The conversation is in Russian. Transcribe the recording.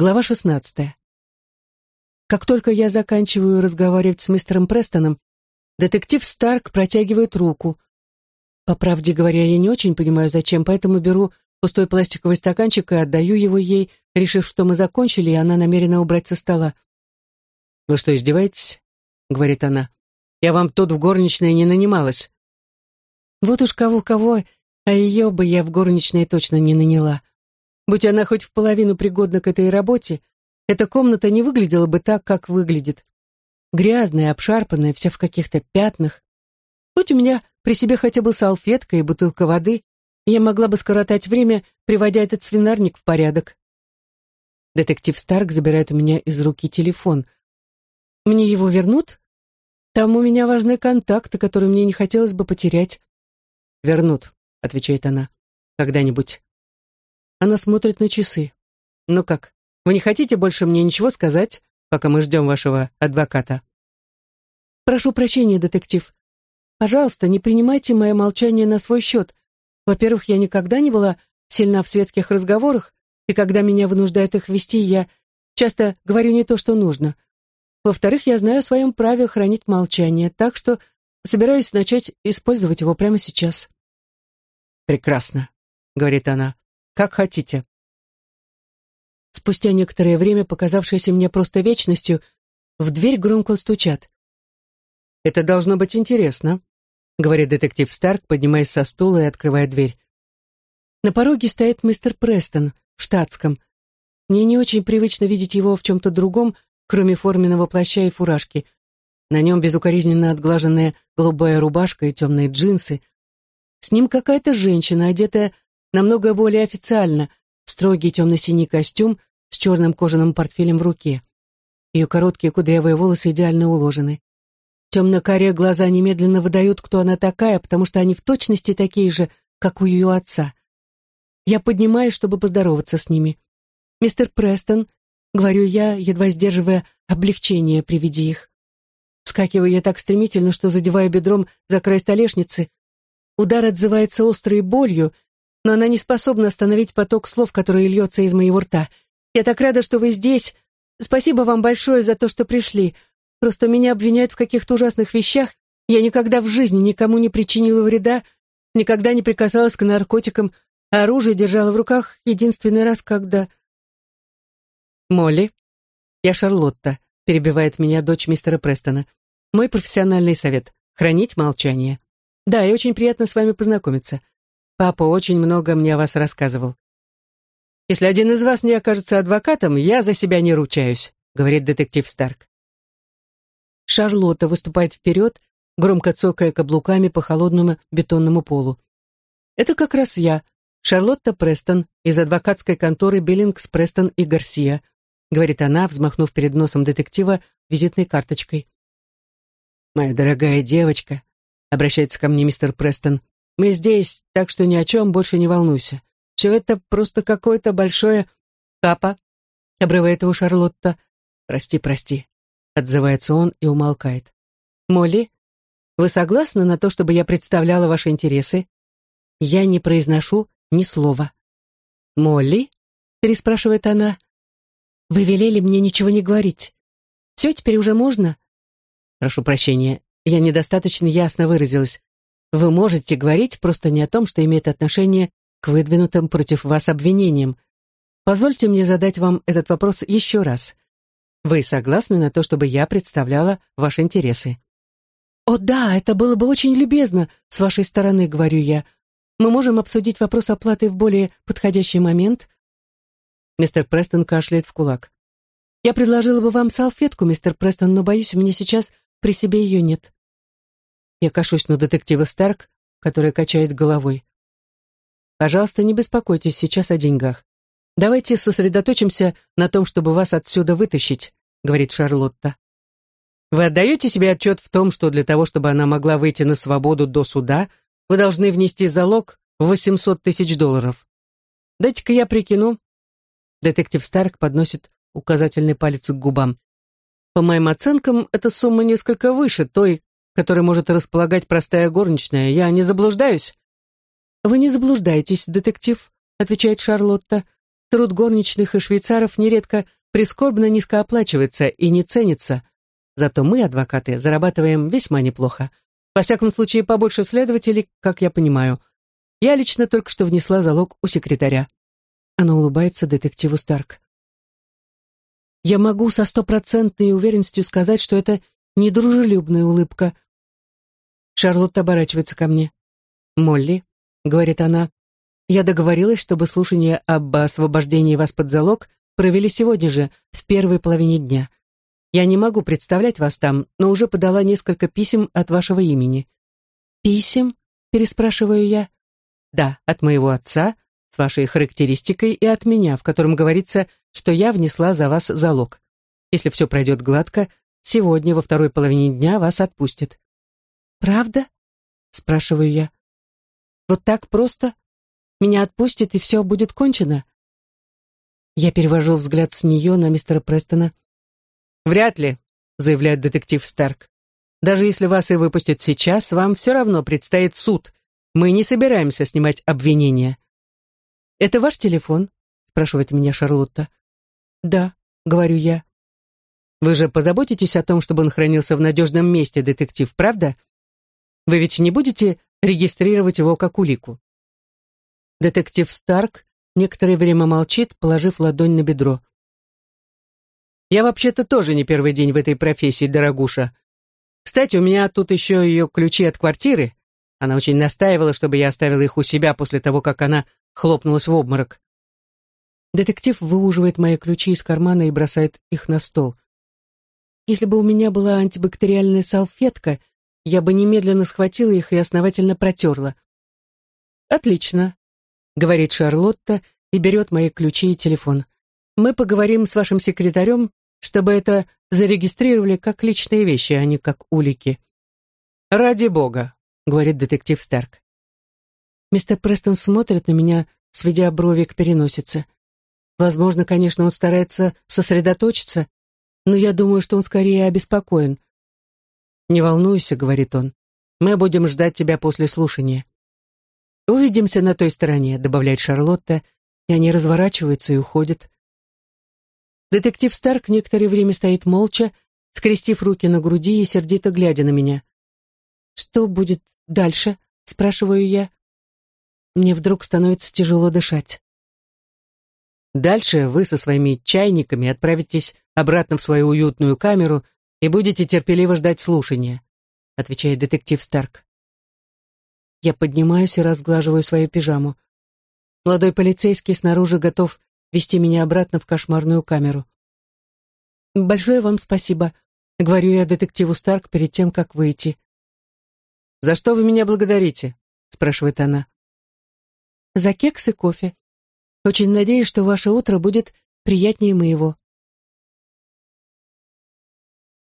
Глава 16. Как только я заканчиваю разговаривать с мистером Престоном, детектив Старк протягивает руку. По правде говоря, я не очень понимаю, зачем, поэтому беру пустой пластиковый стаканчик и отдаю его ей, решив, что мы закончили, и она намерена убрать со стола. «Вы что, издеваетесь?» — говорит она. «Я вам тут в горничной не нанималась». Вот уж кого-кого, а ее бы я в горничной точно не наняла. Будь она хоть в половину пригодна к этой работе, эта комната не выглядела бы так, как выглядит. Грязная, обшарпанная, вся в каких-то пятнах. Будь у меня при себе хотя бы салфетка и бутылка воды, я могла бы скоротать время, приводя этот свинарник в порядок. Детектив Старк забирает у меня из руки телефон. Мне его вернут? Там у меня важные контакты, которые мне не хотелось бы потерять. Вернут, отвечает она. Когда-нибудь. Она смотрит на часы. «Ну как, вы не хотите больше мне ничего сказать, пока мы ждем вашего адвоката?» «Прошу прощения, детектив. Пожалуйста, не принимайте мое молчание на свой счет. Во-первых, я никогда не была сильна в светских разговорах, и когда меня вынуждают их вести, я часто говорю не то, что нужно. Во-вторых, я знаю о своем праве хранить молчание, так что собираюсь начать использовать его прямо сейчас». «Прекрасно», — говорит она. Как хотите. Спустя некоторое время, показавшееся мне просто вечностью, в дверь громко стучат. «Это должно быть интересно», — говорит детектив Старк, поднимаясь со стула и открывая дверь. На пороге стоит мистер Престон в штатском. Мне не очень привычно видеть его в чем-то другом, кроме форменного плаща и фуражки. На нем безукоризненно отглаженная голубая рубашка и темные джинсы. С ним какая-то женщина, одетая намного более официально, строгий темно-синий костюм с черным кожаным портфелем в руке. Ее короткие кудрявые волосы идеально уложены. Темно-карие глаза немедленно выдают, кто она такая, потому что они в точности такие же, как у ее отца. Я поднимаюсь, чтобы поздороваться с ними. «Мистер Престон», — говорю я, едва сдерживая облегчение при виде их. Вскакиваю я так стремительно, что задеваю бедром за край столешницы. Удар отзывается острой болью, но она не способна остановить поток слов, который льется из моего рта. «Я так рада, что вы здесь. Спасибо вам большое за то, что пришли. Просто меня обвиняют в каких-то ужасных вещах. Я никогда в жизни никому не причинила вреда, никогда не прикасалась к наркотикам, а оружие держала в руках единственный раз, когда...» «Молли, я Шарлотта», — перебивает меня дочь мистера Престона. «Мой профессиональный совет — хранить молчание. Да, и очень приятно с вами познакомиться. Папа очень много мне о вас рассказывал. Если один из вас не окажется адвокатом, я за себя не ручаюсь, говорит детектив Старк. Шарлотта выступает вперед, громко цокая каблуками по холодному бетонному полу. Это как раз я, Шарлотта Престон из адвокатской конторы Биллингс, Престон и Гарсия, говорит она, взмахнув перед носом детектива визитной карточкой. «Моя дорогая девочка», — обращается ко мне мистер Престон, мы здесь, так что ни о чем больше не волнуйся. Все это просто какое-то большое... Папа, обрывает его Шарлотта. Прости, прости. Отзывается он и умолкает. Молли, вы согласны на то, чтобы я представляла ваши интересы? Я не произношу ни слова. Молли? Переспрашивает она. Вы велели мне ничего не говорить. Все, теперь уже можно? Прошу прощения, я недостаточно ясно выразилась. Вы можете говорить просто не о том, что имеет отношение к выдвинутым против вас обвинениям. Позвольте мне задать вам этот вопрос еще раз. Вы согласны на то, чтобы я представляла ваши интересы? О да, это было бы очень любезно с вашей стороны, говорю я. Мы можем обсудить вопрос оплаты в более подходящий момент. Мистер Престон кашляет в кулак. Я предложила бы вам салфетку, мистер Престон, но боюсь, у меня сейчас при себе ее нет. Я кашусь на детектива Старк, который качает головой. Пожалуйста, не беспокойтесь сейчас о деньгах. Давайте сосредоточимся на том, чтобы вас отсюда вытащить, говорит Шарлотта. Вы отдаете себе отчет в том, что для того, чтобы она могла выйти на свободу до суда, вы должны внести залог в 800 тысяч долларов. Дайте-ка я прикину. Детектив Старк подносит указательный палец к губам. По моим оценкам, эта сумма несколько выше той, которой может располагать простая горничная. Я не заблуждаюсь?» «Вы не заблуждаетесь, детектив», — отвечает Шарлотта. Труд горничных и швейцаров нередко прискорбно низко оплачивается и не ценится. Зато мы, адвокаты, зарабатываем весьма неплохо. Во всяком случае, побольше следователей, как я понимаю. Я лично только что внесла залог у секретаря. Она улыбается детективу Старк. Я могу со стопроцентной уверенностью сказать, что это недружелюбная улыбка. Шарлотта оборачивается ко мне. «Молли», — говорит она, — «я договорилась, чтобы слушание об освобождении вас под залог провели сегодня же, в первой половине дня. Я не могу представлять вас там, но уже подала несколько писем от вашего имени». «Писем?» — переспрашиваю я. «Да, от моего отца, с вашей характеристикой, и от меня, в котором говорится, что я внесла за вас залог. Если все пройдет гладко, сегодня во второй половине дня вас отпустят». «Правда?» — спрашиваю я. «Вот так просто? Меня отпустят, и все будет кончено?» Я перевожу взгляд с нее на мистера Престона. «Вряд ли», — заявляет детектив Старк. «Даже если вас и выпустят сейчас, вам все равно предстоит суд. Мы не собираемся снимать обвинения». «Это ваш телефон?» — спрашивает меня Шарлотта. «Да», — говорю я. «Вы же позаботитесь о том, чтобы он хранился в надежном месте, детектив, правда? Вы ведь не будете регистрировать его как улику?» Детектив Старк некоторое время молчит, положив ладонь на бедро. «Я вообще-то тоже не первый день в этой профессии, дорогуша. Кстати, у меня тут еще ее ключи от квартиры. Она очень настаивала, чтобы я оставила их у себя после того, как она хлопнулась в обморок. Детектив выуживает мои ключи из кармана и бросает их на стол. Если бы у меня была антибактериальная салфетка, я бы немедленно схватила их и основательно протерла. «Отлично», — говорит Шарлотта и берет мои ключи и телефон. «Мы поговорим с вашим секретарем, чтобы это зарегистрировали как личные вещи, а не как улики». «Ради бога», — говорит детектив Старк. Мистер Престон смотрит на меня, сведя брови к переносице. Возможно, конечно, он старается сосредоточиться, но я думаю, что он скорее обеспокоен. «Не волнуйся», — говорит он, — «мы будем ждать тебя после слушания». «Увидимся на той стороне», — добавляет Шарлотта, и они разворачиваются и уходят. Детектив Старк некоторое время стоит молча, скрестив руки на груди и сердито глядя на меня. «Что будет дальше?» — спрашиваю я. Мне вдруг становится тяжело дышать. Дальше вы со своими чайниками отправитесь обратно в свою уютную камеру и будете терпеливо ждать слушания», отвечает детектив Старк. Я поднимаюсь и разглаживаю свою пижаму. Молодой полицейский снаружи готов вести меня обратно в кошмарную камеру. «Большое вам спасибо», — говорю я детективу Старк перед тем, как выйти. «За что вы меня благодарите?» — спрашивает она. «За кекс и кофе. Очень надеюсь, что ваше утро будет приятнее моего.